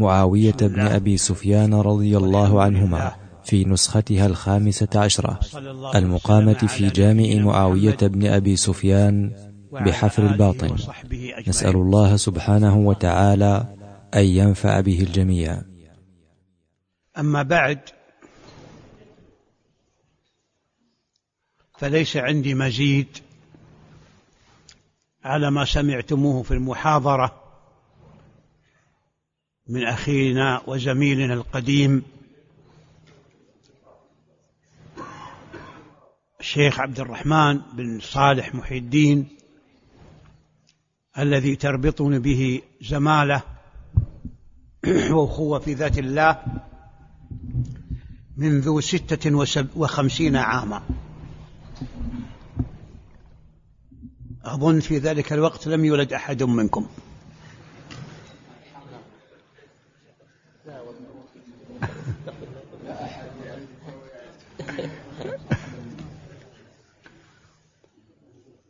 معاوية بن أبي سفيان رضي الله عنهما في نسختها الخامسة عشرة. المقامة في جامع معاوية بن أبي سفيان بحفر الباطن. نسأل الله سبحانه وتعالى أن ينفع به الجميع. أما بعد فليس عندي مزيد على ما سمعتموه في المحاضرة. من أخينا وزميلنا القديم الشيخ عبد الرحمن بن صالح محي الدين الذي تربطني به زمالة وأخوة في ذات الله منذ ستة وخمسين عاما. أظن في ذلك الوقت لم يولد أحد منكم. لا والله.